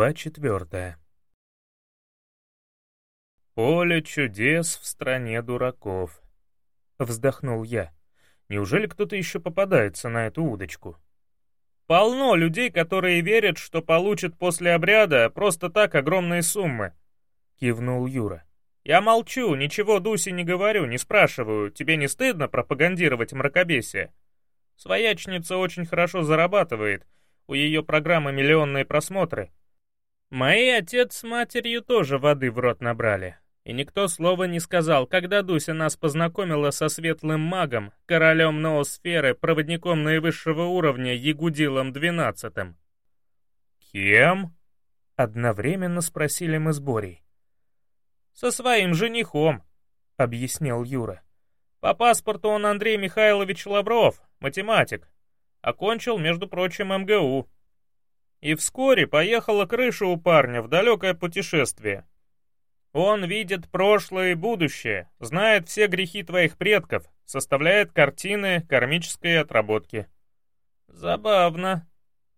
Глава четвертая. «Поле чудес в стране дураков», — вздохнул я. «Неужели кто-то еще попадается на эту удочку?» «Полно людей, которые верят, что получат после обряда просто так огромные суммы», — кивнул Юра. «Я молчу, ничего Дусе не говорю, не спрашиваю, тебе не стыдно пропагандировать мракобесие? Своячница очень хорошо зарабатывает, у ее программы миллионные просмотры, Мои отец с матерью тоже воды в рот набрали. И никто слова не сказал, когда Дуся нас познакомила со светлым магом, королем ноосферы, проводником наивысшего уровня, Ягудилом двенадцатым. «Кем?» — одновременно спросили мы с Борей. «Со своим женихом», — объяснил Юра. «По паспорту он Андрей Михайлович Лавров, математик. Окончил, между прочим, МГУ. И вскоре поехала крыша у парня в далекое путешествие. Он видит прошлое и будущее, знает все грехи твоих предков, составляет картины кармической отработки. Забавно.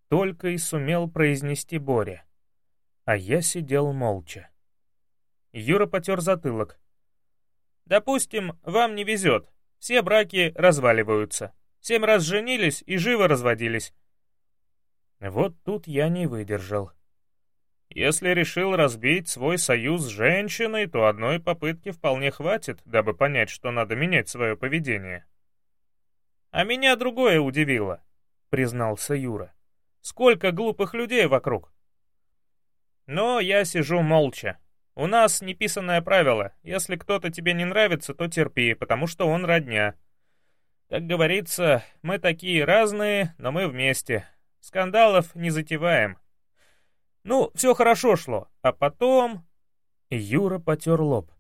Только и сумел произнести Боря. А я сидел молча. Юра потер затылок. Допустим, вам не везет. Все браки разваливаются. Семь раз женились и живо разводились. Вот тут я не выдержал. Если решил разбить свой союз с женщиной, то одной попытки вполне хватит, дабы понять, что надо менять свое поведение. «А меня другое удивило», — признался Юра. «Сколько глупых людей вокруг!» «Но я сижу молча. У нас неписанное правило. Если кто-то тебе не нравится, то терпи, потому что он родня. Как говорится, мы такие разные, но мы вместе. Скандалов не затеваем. Ну, все хорошо шло, а потом... Юра потер лоб.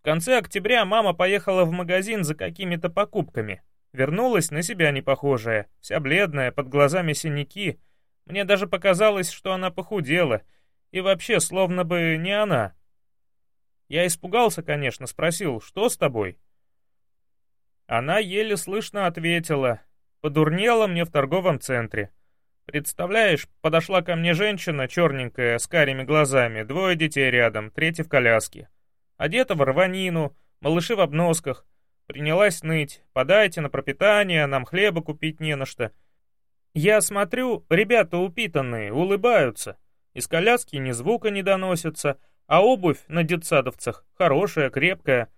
В конце октября мама поехала в магазин за какими-то покупками. Вернулась на себя не похожая, вся бледная, под глазами синяки. Мне даже показалось, что она похудела, и вообще словно бы не она. Я испугался, конечно, спросил, что с тобой? Она еле слышно ответила, подурнела мне в торговом центре. Представляешь, подошла ко мне женщина, черненькая, с карими глазами, двое детей рядом, третий в коляске. Одета в рванину, малыши в обносках. Принялась ныть. Подайте на пропитание, нам хлеба купить не на что. Я смотрю, ребята упитанные, улыбаются. Из коляски ни звука не доносится, а обувь на детсадовцах хорошая, крепкая.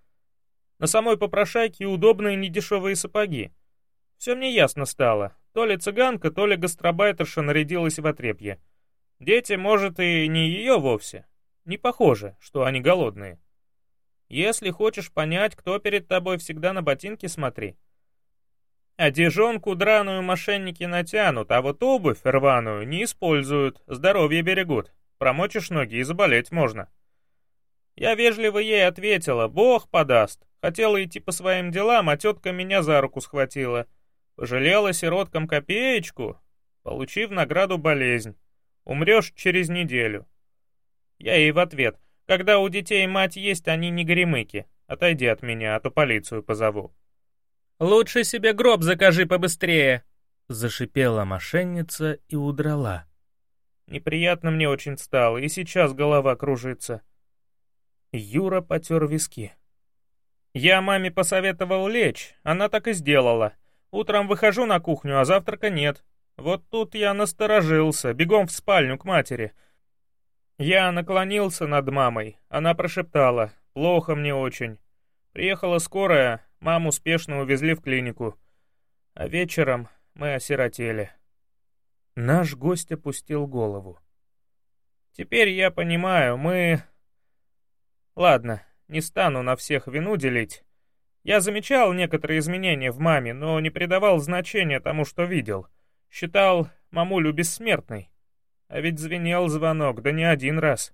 На самой попрошайке удобные недешевые сапоги. Все мне ясно стало. То ли цыганка, то ли гастробайтерша нарядилась в отрепье. Дети, может, и не ее вовсе. Не похоже, что они голодные. Если хочешь понять, кто перед тобой, всегда на ботинки смотри. Одежонку драную мошенники натянут, а вот обувь рваную не используют, здоровье берегут. Промочишь ноги и заболеть можно. Я вежливо ей ответила, бог подаст. Хотела идти по своим делам, а тетка меня за руку схватила — Пожалела сироткам копеечку, получив награду болезнь. Умрешь через неделю. Я ей в ответ. Когда у детей мать есть, они не гремыки. Отойди от меня, а то полицию позову. «Лучше себе гроб закажи побыстрее!» Зашипела мошенница и удрала. Неприятно мне очень стало, и сейчас голова кружится. Юра потер виски. Я маме посоветовал лечь, она так и сделала. Утром выхожу на кухню, а завтрака нет. Вот тут я насторожился, бегом в спальню к матери. Я наклонился над мамой. Она прошептала. «Плохо мне очень». Приехала скорая, маму успешно увезли в клинику. А вечером мы осиротели. Наш гость опустил голову. «Теперь я понимаю, мы...» «Ладно, не стану на всех вину делить. Я замечал некоторые изменения в маме, но не придавал значения тому, что видел. Считал мамулю бессмертной. А ведь звенел звонок, да не один раз.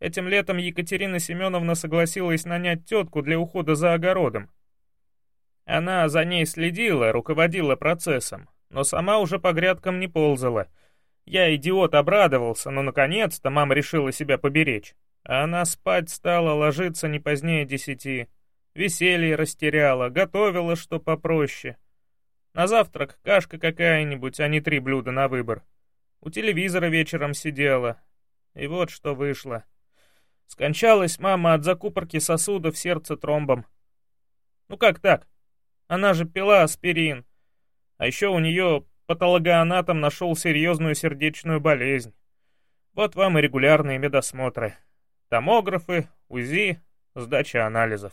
Этим летом Екатерина Семеновна согласилась нанять тетку для ухода за огородом. Она за ней следила, руководила процессом, но сама уже по грядкам не ползала. Я, идиот, обрадовался, но наконец-то мама решила себя поберечь. А она спать стала, ложиться не позднее десяти. Веселье растеряла, готовила что попроще. На завтрак кашка какая-нибудь, а не три блюда на выбор. У телевизора вечером сидела. И вот что вышло. Скончалась мама от закупорки сосудов сердца тромбом. Ну как так? Она же пила аспирин. А еще у нее патологоанатом нашел серьезную сердечную болезнь. Вот вам и регулярные медосмотры. Томографы, УЗИ, сдача анализов.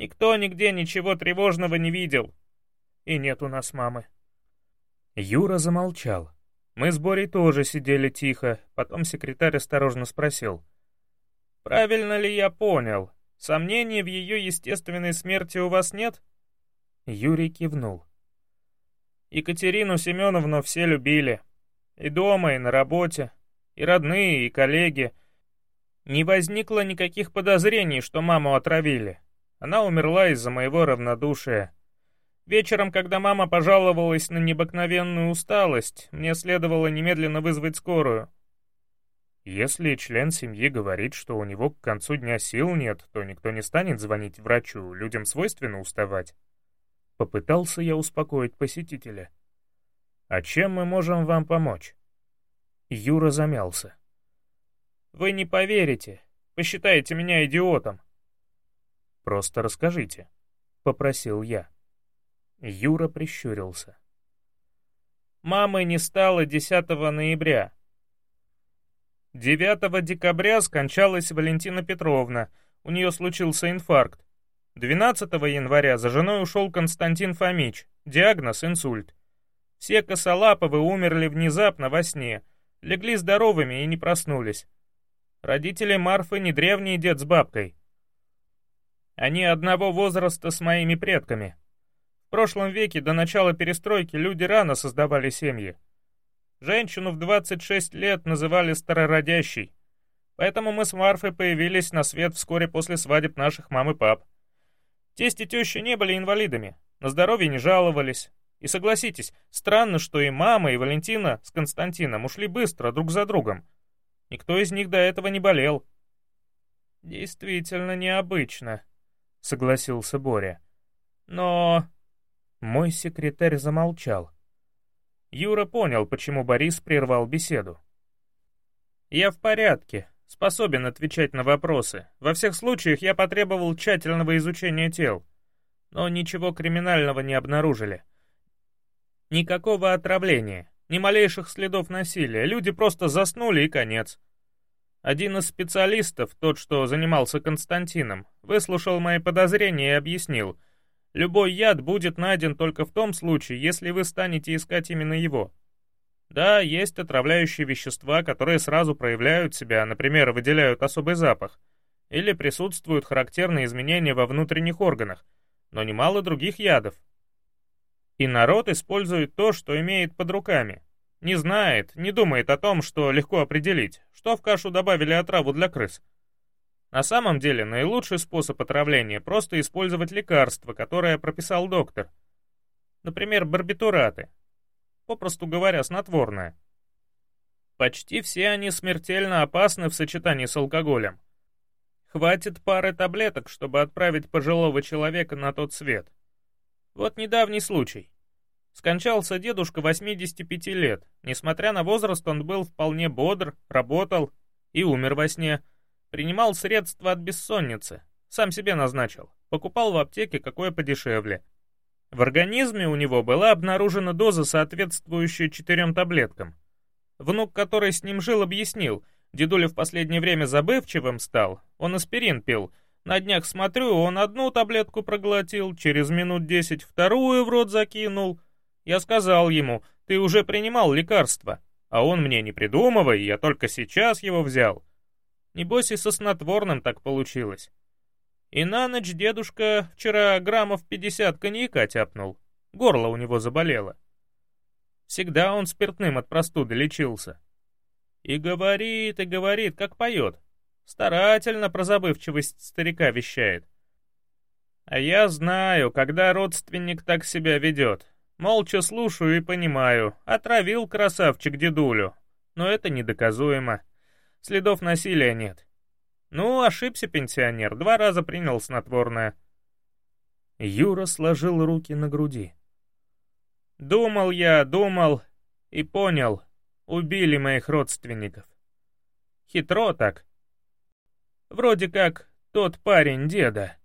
Никто нигде ничего тревожного не видел. И нет у нас мамы. Юра замолчал. Мы с Борей тоже сидели тихо, потом секретарь осторожно спросил. «Правильно ли я понял? Сомнений в ее естественной смерти у вас нет?» Юрий кивнул. Екатерину Семеновну все любили. И дома, и на работе, и родные, и коллеги. Не возникло никаких подозрений, что маму отравили. Она умерла из-за моего равнодушия. Вечером, когда мама пожаловалась на необыкновенную усталость, мне следовало немедленно вызвать скорую. Если член семьи говорит, что у него к концу дня сил нет, то никто не станет звонить врачу, людям свойственно уставать. Попытался я успокоить посетителя. «А чем мы можем вам помочь?» Юра замялся. «Вы не поверите. Посчитаете меня идиотом». «Просто расскажите», — попросил я. Юра прищурился. «Мамы не стало 10 ноября. 9 декабря скончалась Валентина Петровна, у нее случился инфаркт. 12 января за женой ушел Константин Фомич, диагноз инсульт. Все косолаповы умерли внезапно во сне, легли здоровыми и не проснулись. Родители Марфы не древний дед с бабкой. Они одного возраста с моими предками. В прошлом веке до начала перестройки люди рано создавали семьи. Женщину в 26 лет называли старородящей. Поэтому мы с Марфой появились на свет вскоре после свадеб наших мам и пап. Тесть и теща не были инвалидами, на здоровье не жаловались. И согласитесь, странно, что и мама, и Валентина с Константином ушли быстро друг за другом. Никто из них до этого не болел. «Действительно необычно», — согласился Боря. «Но...» Мой секретарь замолчал. Юра понял, почему Борис прервал беседу. «Я в порядке, способен отвечать на вопросы. Во всех случаях я потребовал тщательного изучения тел. Но ничего криминального не обнаружили. Никакого отравления, ни малейших следов насилия. Люди просто заснули и конец. Один из специалистов, тот, что занимался Константином, выслушал мои подозрения и объяснил, любой яд будет найден только в том случае, если вы станете искать именно его. Да, есть отравляющие вещества, которые сразу проявляют себя, например, выделяют особый запах, или присутствуют характерные изменения во внутренних органах, но немало других ядов. И народ использует то, что имеет под руками. Не знает, не думает о том, что легко определить, что в кашу добавили отраву для крыс. На самом деле, наилучший способ отравления — просто использовать лекарство, которое прописал доктор. Например, барбитураты, попросту говоря, снотворное. Почти все они смертельно опасны в сочетании с алкоголем. Хватит пары таблеток, чтобы отправить пожилого человека на тот свет. Вот недавний случай. Скончался дедушка 85 лет. Несмотря на возраст, он был вполне бодр, работал и умер во сне. Принимал средства от бессонницы. Сам себе назначил. Покупал в аптеке какое подешевле. В организме у него была обнаружена доза, соответствующая четырем таблеткам. Внук, который с ним жил, объяснил, дедуля в последнее время забывчивым стал, он аспирин пил. На днях смотрю, он одну таблетку проглотил, через минут десять вторую в рот закинул. Я сказал ему, ты уже принимал лекарство, а он мне не придумывай, я только сейчас его взял. Небось и со снотворным так получилось. И на ночь дедушка вчера граммов 50 коньяка тяпнул. Горло у него заболело. Всегда он спиртным от простуды лечился. И говорит, и говорит, как поет. Старательно про забывчивость старика вещает. А я знаю, когда родственник так себя ведет. Молча слушаю и понимаю. Отравил красавчик дедулю. Но это недоказуемо. Следов насилия нет. Ну, ошибся пенсионер, два раза принял снотворное. Юра сложил руки на груди. Думал я, думал и понял, убили моих родственников. Хитро так. Вроде как тот парень деда.